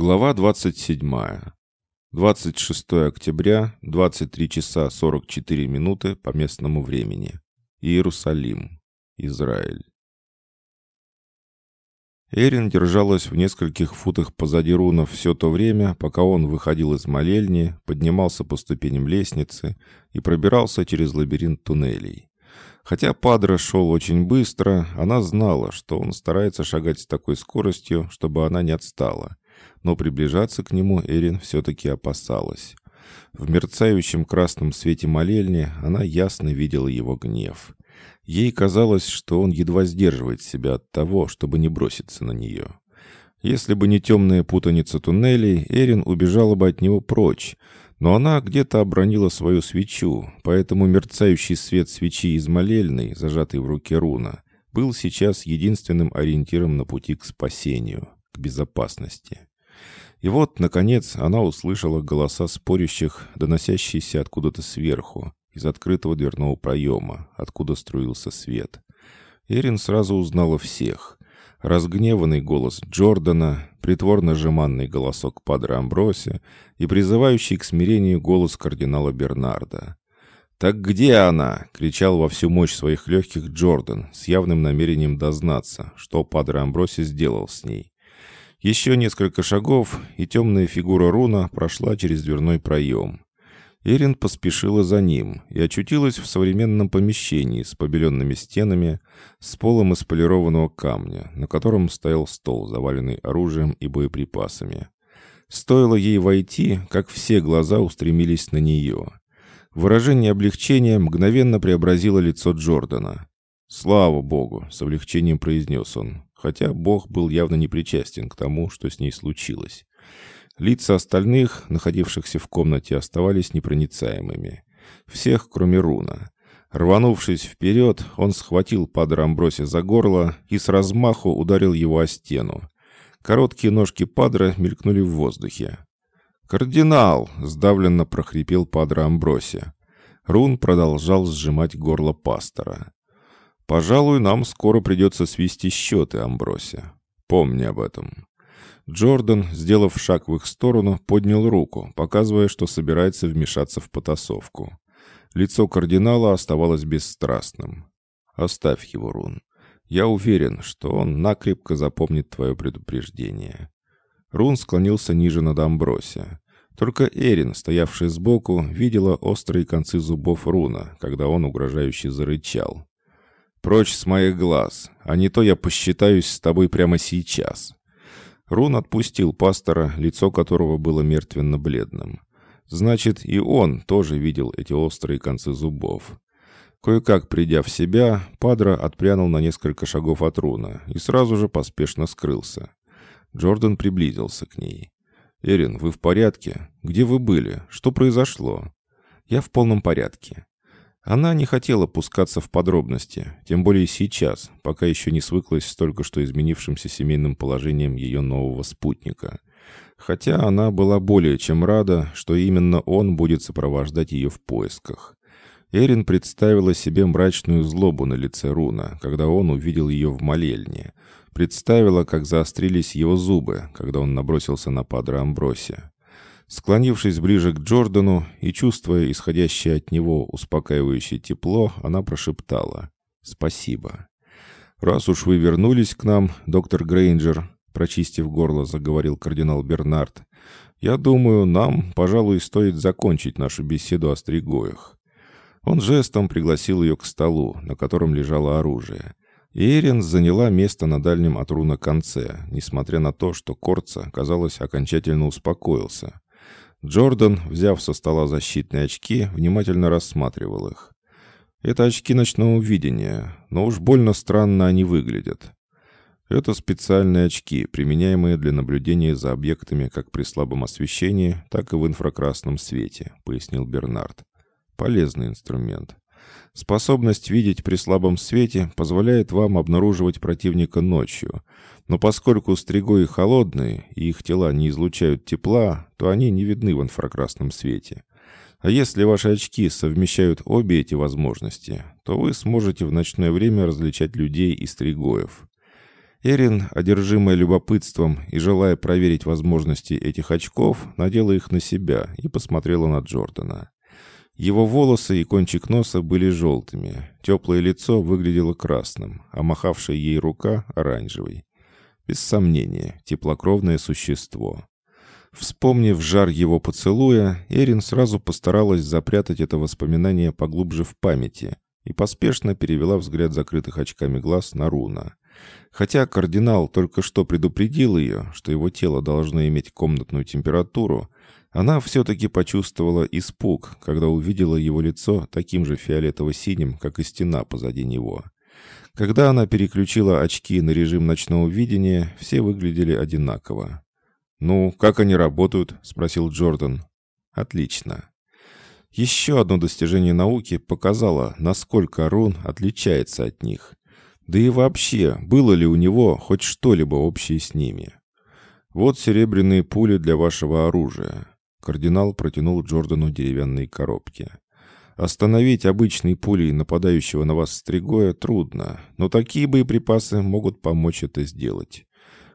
Глава 27. 26 октября, 23 часа 44 минуты по местному времени. Иерусалим, Израиль. Эрин держалась в нескольких футах позади Руна все то время, пока он выходил из молельни, поднимался по ступеням лестницы и пробирался через лабиринт туннелей. Хотя Падре шел очень быстро, она знала, что он старается шагать с такой скоростью, чтобы она не отстала – но приближаться к нему Эрин все-таки опасалась. В мерцающем красном свете молельни она ясно видела его гнев. Ей казалось, что он едва сдерживает себя от того, чтобы не броситься на нее. Если бы не темная путаница туннелей, Эрин убежала бы от него прочь, но она где-то обронила свою свечу, поэтому мерцающий свет свечи из молельной, зажатый в руке руна, был сейчас единственным ориентиром на пути к спасению, к безопасности. И вот, наконец, она услышала голоса спорящих, доносящиеся откуда-то сверху, из открытого дверного проема, откуда струился свет. Эрин сразу узнала всех. Разгневанный голос Джордана, притворно-жеманный голосок Падре Амброси и призывающий к смирению голос кардинала Бернарда. «Так где она?» — кричал во всю мощь своих легких Джордан, с явным намерением дознаться, что Падре Амброси сделал с ней. Еще несколько шагов, и темная фигура Руна прошла через дверной проем. Эрин поспешила за ним и очутилась в современном помещении с побеленными стенами, с полом из полированного камня, на котором стоял стол, заваленный оружием и боеприпасами. Стоило ей войти, как все глаза устремились на нее. Выражение облегчения мгновенно преобразило лицо Джордана. «Слава Богу!» — с облегчением произнес он хотя Бог был явно не причастен к тому, что с ней случилось. Лица остальных, находившихся в комнате, оставались непроницаемыми. Всех, кроме Руна. Рванувшись вперед, он схватил Падре Амброси за горло и с размаху ударил его о стену. Короткие ножки Падре мелькнули в воздухе. «Кардинал!» — сдавленно прохрипел Падре Амброси. Рун продолжал сжимать горло пастора. Пожалуй, нам скоро придется свести счеты, Амбросия. Помни об этом. Джордан, сделав шаг в их сторону, поднял руку, показывая, что собирается вмешаться в потасовку. Лицо кардинала оставалось бесстрастным. «Оставь его, Рун. Я уверен, что он накрепко запомнит твое предупреждение». Рун склонился ниже над Амбросия. Только Эрин, стоявшая сбоку, видела острые концы зубов Руна, когда он угрожающе зарычал. Прочь с моих глаз, а не то я посчитаюсь с тобой прямо сейчас». Рун отпустил пастора, лицо которого было мертвенно-бледным. Значит, и он тоже видел эти острые концы зубов. Кое-как придя в себя, Падра отпрянул на несколько шагов от Руна и сразу же поспешно скрылся. Джордан приблизился к ней. «Эрин, вы в порядке? Где вы были? Что произошло?» «Я в полном порядке. Она не хотела пускаться в подробности, тем более сейчас, пока еще не свыклась с только что изменившимся семейным положением ее нового спутника. Хотя она была более чем рада, что именно он будет сопровождать ее в поисках. Эрин представила себе мрачную злобу на лице Руна, когда он увидел ее в молельне. Представила, как заострились его зубы, когда он набросился на Падре Амбросе. Склонившись ближе к Джордану и чувствуя исходящее от него успокаивающее тепло, она прошептала «Спасибо». «Раз уж вы вернулись к нам, доктор Грейнджер», прочистив горло, заговорил кардинал Бернард, «я думаю, нам, пожалуй, стоит закончить нашу беседу о стригоях». Он жестом пригласил ее к столу, на котором лежало оружие. И Эрин заняла место на дальнем от руна конце, несмотря на то, что Корца, казалось, окончательно успокоился. Джордан, взяв со стола защитные очки, внимательно рассматривал их. Это очки ночного видения, но уж больно странно они выглядят. Это специальные очки, применяемые для наблюдения за объектами как при слабом освещении, так и в инфракрасном свете, пояснил Бернард. Полезный инструмент. Способность видеть при слабом свете позволяет вам обнаруживать противника ночью, но поскольку стригои холодные и их тела не излучают тепла, то они не видны в инфракрасном свете. А если ваши очки совмещают обе эти возможности, то вы сможете в ночное время различать людей и стригоев. Эрин, одержимая любопытством и желая проверить возможности этих очков, надела их на себя и посмотрела на Джордана. Его волосы и кончик носа были желтыми, теплое лицо выглядело красным, а махавшая ей рука — оранжевой. Без сомнения, теплокровное существо. Вспомнив жар его поцелуя, Эрин сразу постаралась запрятать это воспоминание поглубже в памяти и поспешно перевела взгляд закрытых очками глаз на Руна. Хотя кардинал только что предупредил ее, что его тело должно иметь комнатную температуру, она все-таки почувствовала испуг, когда увидела его лицо таким же фиолетово-синим, как и стена позади него. Когда она переключила очки на режим ночного видения, все выглядели одинаково. «Ну, как они работают?» — спросил Джордан. «Отлично». Еще одно достижение науки показало, насколько рун отличается от них. Да и вообще, было ли у него хоть что-либо общее с ними? Вот серебряные пули для вашего оружия. Кардинал протянул Джордану деревянные коробки. Остановить обычной пулей нападающего на вас стригоя трудно, но такие боеприпасы могут помочь это сделать.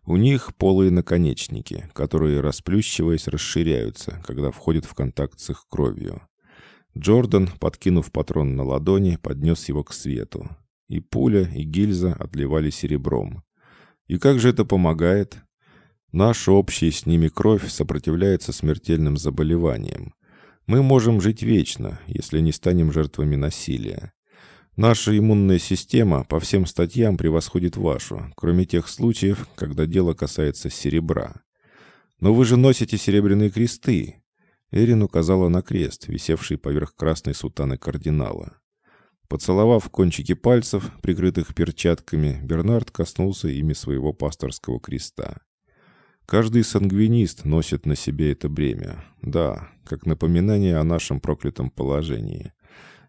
У них полые наконечники, которые, расплющиваясь, расширяются, когда входят в контакт с их кровью. Джордан, подкинув патрон на ладони, поднес его к свету. И пуля, и гильза отливали серебром. И как же это помогает? Наша общая с ними кровь сопротивляется смертельным заболеваниям. Мы можем жить вечно, если не станем жертвами насилия. Наша иммунная система по всем статьям превосходит вашу, кроме тех случаев, когда дело касается серебра. Но вы же носите серебряные кресты. Эрин указала на крест, висевший поверх красной сутаны кардинала. Поцеловав кончики пальцев, прикрытых перчатками, Бернард коснулся ими своего пасторского креста. Каждый сангвинист носит на себе это бремя. Да, как напоминание о нашем проклятом положении.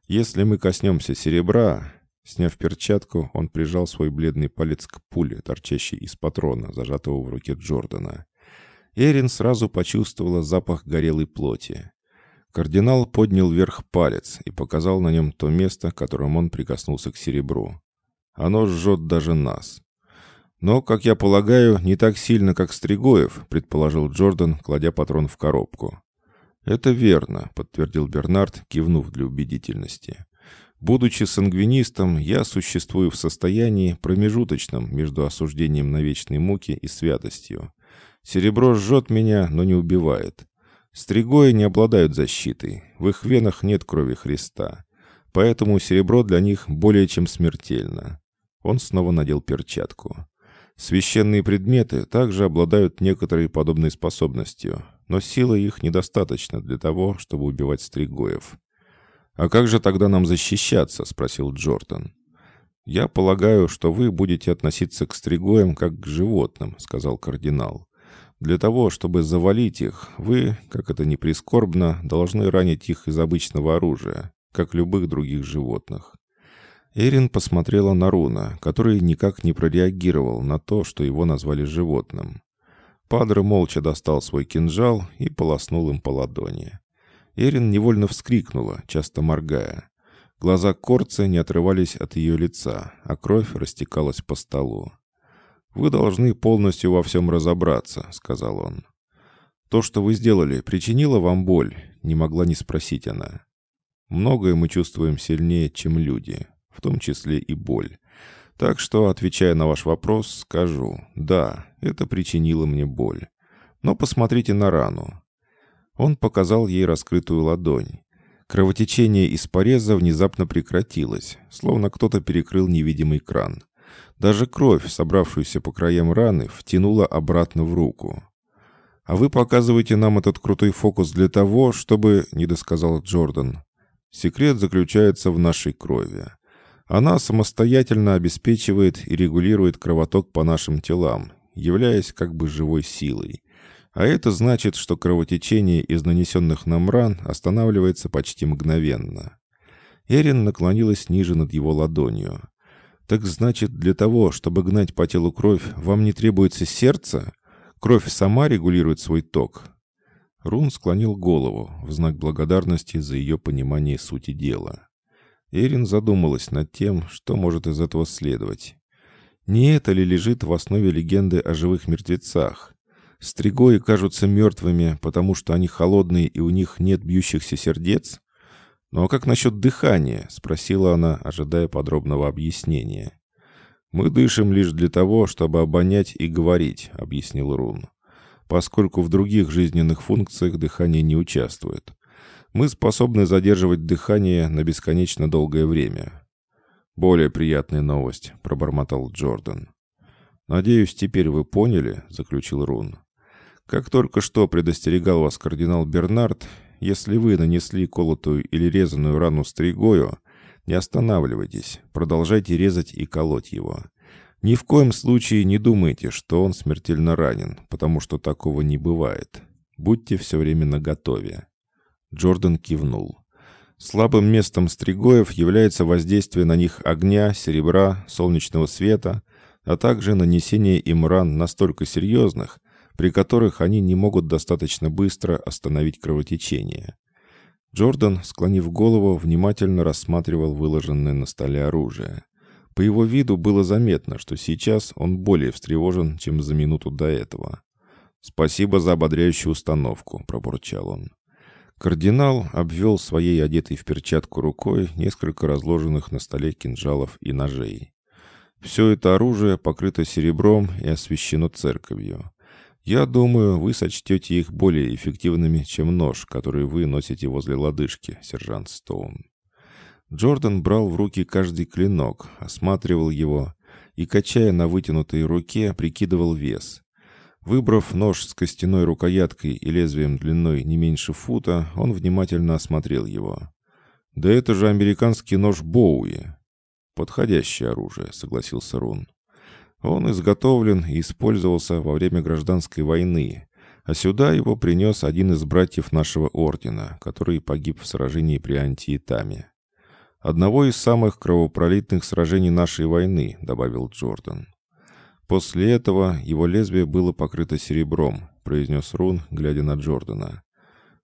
Если мы коснемся серебра... Сняв перчатку, он прижал свой бледный палец к пуле, торчащей из патрона, зажатого в руке Джордана. Эрин сразу почувствовала запах горелой плоти. Кардинал поднял вверх палец и показал на нем то место, которым он прикоснулся к серебру. Оно жжет даже нас. «Но, как я полагаю, не так сильно, как Стригоев», предположил Джордан, кладя патрон в коробку. «Это верно», — подтвердил Бернард, кивнув для убедительности. «Будучи сангвинистом, я существую в состоянии промежуточном между осуждением на вечной муки и святостью. Серебро жжет меня, но не убивает. Стригои не обладают защитой, в их венах нет крови Христа, поэтому серебро для них более чем смертельно». Он снова надел перчатку. Священные предметы также обладают некоторой подобной способностью, но силы их недостаточно для того, чтобы убивать стригоев. «А как же тогда нам защищаться?» — спросил Джордан. «Я полагаю, что вы будете относиться к стригоям как к животным», — сказал кардинал. «Для того, чтобы завалить их, вы, как это ни прискорбно, должны ранить их из обычного оружия, как любых других животных. Эрин посмотрела на Руна, который никак не прореагировал на то, что его назвали животным. Падре молча достал свой кинжал и полоснул им по ладони. Эрин невольно вскрикнула, часто моргая. Глаза Корца не отрывались от ее лица, а кровь растекалась по столу. «Вы должны полностью во всем разобраться», — сказал он. «То, что вы сделали, причинило вам боль?» — не могла не спросить она. «Многое мы чувствуем сильнее, чем люди в том числе и боль. Так что, отвечая на ваш вопрос, скажу, да, это причинило мне боль. Но посмотрите на рану. Он показал ей раскрытую ладонь. Кровотечение из пореза внезапно прекратилось, словно кто-то перекрыл невидимый кран. Даже кровь, собравшуюся по краям раны, втянула обратно в руку. «А вы показываете нам этот крутой фокус для того, чтобы...» — недосказал Джордан. «Секрет заключается в нашей крови. Она самостоятельно обеспечивает и регулирует кровоток по нашим телам, являясь как бы живой силой. А это значит, что кровотечение из нанесенных нам ран останавливается почти мгновенно. Эрин наклонилась ниже над его ладонью. «Так значит, для того, чтобы гнать по телу кровь, вам не требуется сердце? Кровь сама регулирует свой ток?» Рун склонил голову в знак благодарности за ее понимание сути дела. Эрин задумалась над тем, что может из этого следовать. Не это ли лежит в основе легенды о живых мертвецах? Стригои кажутся мертвыми, потому что они холодные и у них нет бьющихся сердец? «Ну а как насчет дыхания?» — спросила она, ожидая подробного объяснения. «Мы дышим лишь для того, чтобы обонять и говорить», — объяснил Рун. «Поскольку в других жизненных функциях дыхание не участвует. Мы способны задерживать дыхание на бесконечно долгое время. «Более приятная новость», — пробормотал Джордан. «Надеюсь, теперь вы поняли», — заключил Рун. «Как только что предостерегал вас кардинал Бернард, если вы нанесли колотую или резаную рану стригою, не останавливайтесь, продолжайте резать и колоть его. Ни в коем случае не думайте, что он смертельно ранен, потому что такого не бывает. Будьте все время наготове». Джордан кивнул. Слабым местом стригоев является воздействие на них огня, серебра, солнечного света, а также нанесение им ран настолько серьезных, при которых они не могут достаточно быстро остановить кровотечение. Джордан, склонив голову, внимательно рассматривал выложенное на столе оружие. По его виду было заметно, что сейчас он более встревожен, чем за минуту до этого. «Спасибо за ободряющую установку», — пробурчал он. Кардинал обвел своей одетой в перчатку рукой несколько разложенных на столе кинжалов и ножей. Все это оружие покрыто серебром и освящено церковью. Я думаю, вы сочтете их более эффективными, чем нож, который вы носите возле лодыжки, сержант Стоун. Джордан брал в руки каждый клинок, осматривал его и, качая на вытянутой руке, прикидывал вес. Выбрав нож с костяной рукояткой и лезвием длиной не меньше фута, он внимательно осмотрел его. «Да это же американский нож Боуи!» «Подходящее оружие», — согласился Рун. «Он изготовлен и использовался во время гражданской войны, а сюда его принес один из братьев нашего ордена, который погиб в сражении при Антиетаме. «Одного из самых кровопролитных сражений нашей войны», — добавил Джордан. После этого его лезвие было покрыто серебром, произнес Рун, глядя на Джордана.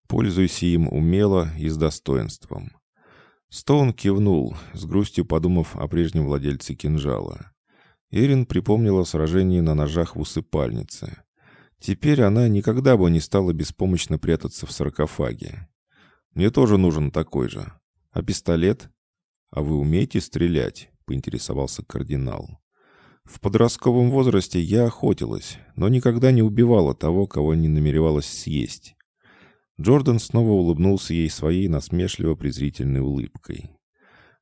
Пользуйся им умело и с достоинством. Стоун кивнул, с грустью подумав о прежнем владельце кинжала. Эрин припомнила сражение на ножах в усыпальнице. Теперь она никогда бы не стала беспомощно прятаться в саркофаге. «Мне тоже нужен такой же. А пистолет?» «А вы умеете стрелять?» — поинтересовался кардинал. В подростковом возрасте я охотилась, но никогда не убивала того, кого не намеревалась съесть. Джордан снова улыбнулся ей своей насмешливо-презрительной улыбкой.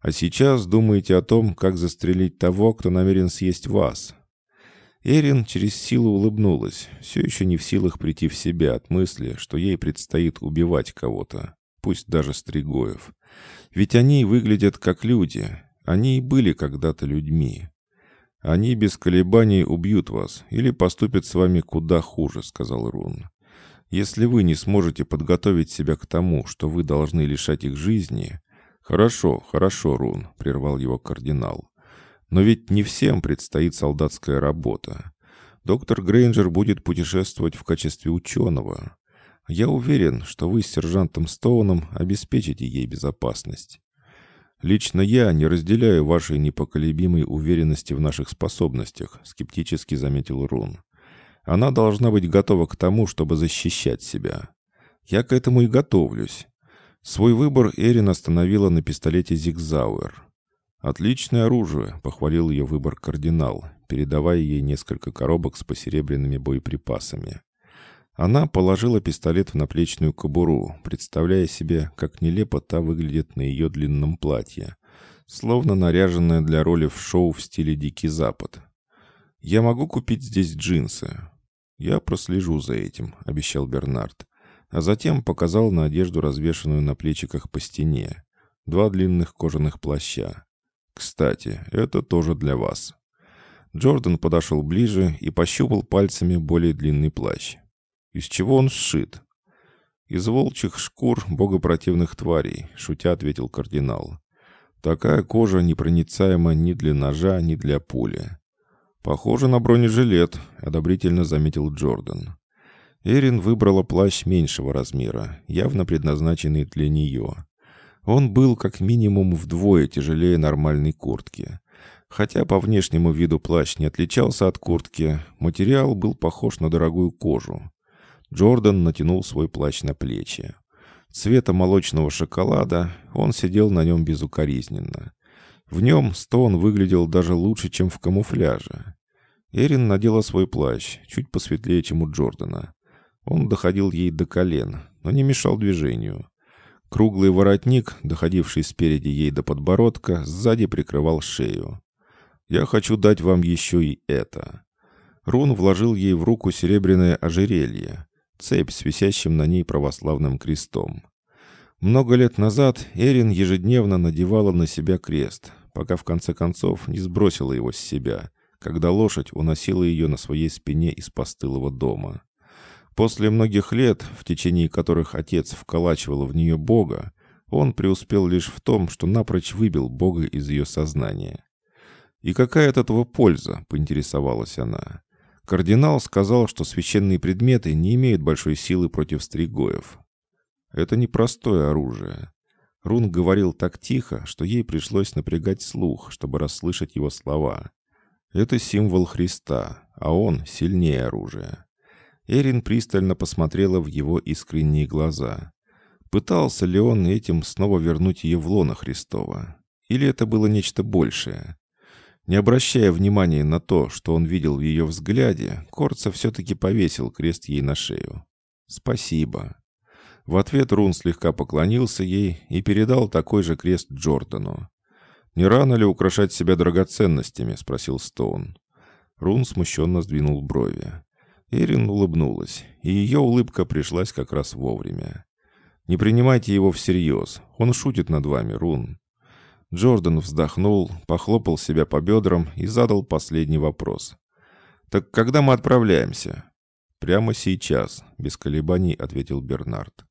«А сейчас думаете о том, как застрелить того, кто намерен съесть вас». Эрин через силу улыбнулась, все еще не в силах прийти в себя от мысли, что ей предстоит убивать кого-то, пусть даже Стригоев. Ведь они выглядят как люди, они и были когда-то людьми. «Они без колебаний убьют вас или поступят с вами куда хуже», — сказал Рун. «Если вы не сможете подготовить себя к тому, что вы должны лишать их жизни...» «Хорошо, хорошо, Рун», — прервал его кардинал. «Но ведь не всем предстоит солдатская работа. Доктор Грейнджер будет путешествовать в качестве ученого. Я уверен, что вы с сержантом Стоуном обеспечите ей безопасность. «Лично я не разделяю вашей непоколебимой уверенности в наших способностях», скептически заметил Рун. «Она должна быть готова к тому, чтобы защищать себя. Я к этому и готовлюсь». Свой выбор Эрин остановила на пистолете «Зигзауэр». «Отличное оружие», — похвалил ее выбор кардинал, передавая ей несколько коробок с посеребряными боеприпасами. Она положила пистолет в наплечную кобуру, представляя себе, как нелепо та выглядит на ее длинном платье, словно наряженная для роли в шоу в стиле «Дикий Запад». «Я могу купить здесь джинсы?» «Я прослежу за этим», — обещал Бернард, а затем показал на одежду, развешанную на плечиках по стене. Два длинных кожаных плаща. «Кстати, это тоже для вас». Джордан подошел ближе и пощупал пальцами более длинный плащ. Из чего он сшит? Из волчьих шкур богопротивных тварей, шутя ответил кардинал. Такая кожа непроницаема ни для ножа, ни для пули. Похоже на бронежилет, одобрительно заметил Джордан. Эрин выбрала плащ меньшего размера, явно предназначенный для нее. Он был как минимум вдвое тяжелее нормальной куртки. Хотя по внешнему виду плащ не отличался от куртки, материал был похож на дорогую кожу. Джордан натянул свой плащ на плечи. Цвета молочного шоколада он сидел на нем безукоризненно. В нем Стоун выглядел даже лучше, чем в камуфляже. Эрин надела свой плащ, чуть посветлее, чем у Джордана. Он доходил ей до колен, но не мешал движению. Круглый воротник, доходивший спереди ей до подбородка, сзади прикрывал шею. «Я хочу дать вам еще и это». Рун вложил ей в руку серебряное ожерелье, цепь с висящим на ней православным крестом. Много лет назад Эрин ежедневно надевала на себя крест, пока в конце концов не сбросила его с себя, когда лошадь уносила ее на своей спине из постылого дома. После многих лет, в течение которых отец вколачивал в нее Бога, он преуспел лишь в том, что напрочь выбил Бога из ее сознания. «И какая от этого польза?» — поинтересовалась она. Кардинал сказал, что священные предметы не имеют большой силы против стригоев. Это непростое оружие. Рун говорил так тихо, что ей пришлось напрягать слух, чтобы расслышать его слова. Это символ Христа, а он сильнее оружия. Эрин пристально посмотрела в его искренние глаза. Пытался ли он этим снова вернуть ее в лоно Христова? Или это было нечто большее? Не обращая внимания на то, что он видел в ее взгляде, Корца все-таки повесил крест ей на шею. «Спасибо». В ответ Рун слегка поклонился ей и передал такой же крест Джордану. «Не рано ли украшать себя драгоценностями?» — спросил Стоун. Рун смущенно сдвинул брови. Эрин улыбнулась, и ее улыбка пришлась как раз вовремя. «Не принимайте его всерьез. Он шутит над вами, Рун». Джордан вздохнул, похлопал себя по бедрам и задал последний вопрос. «Так когда мы отправляемся?» «Прямо сейчас», — без колебаний ответил Бернард.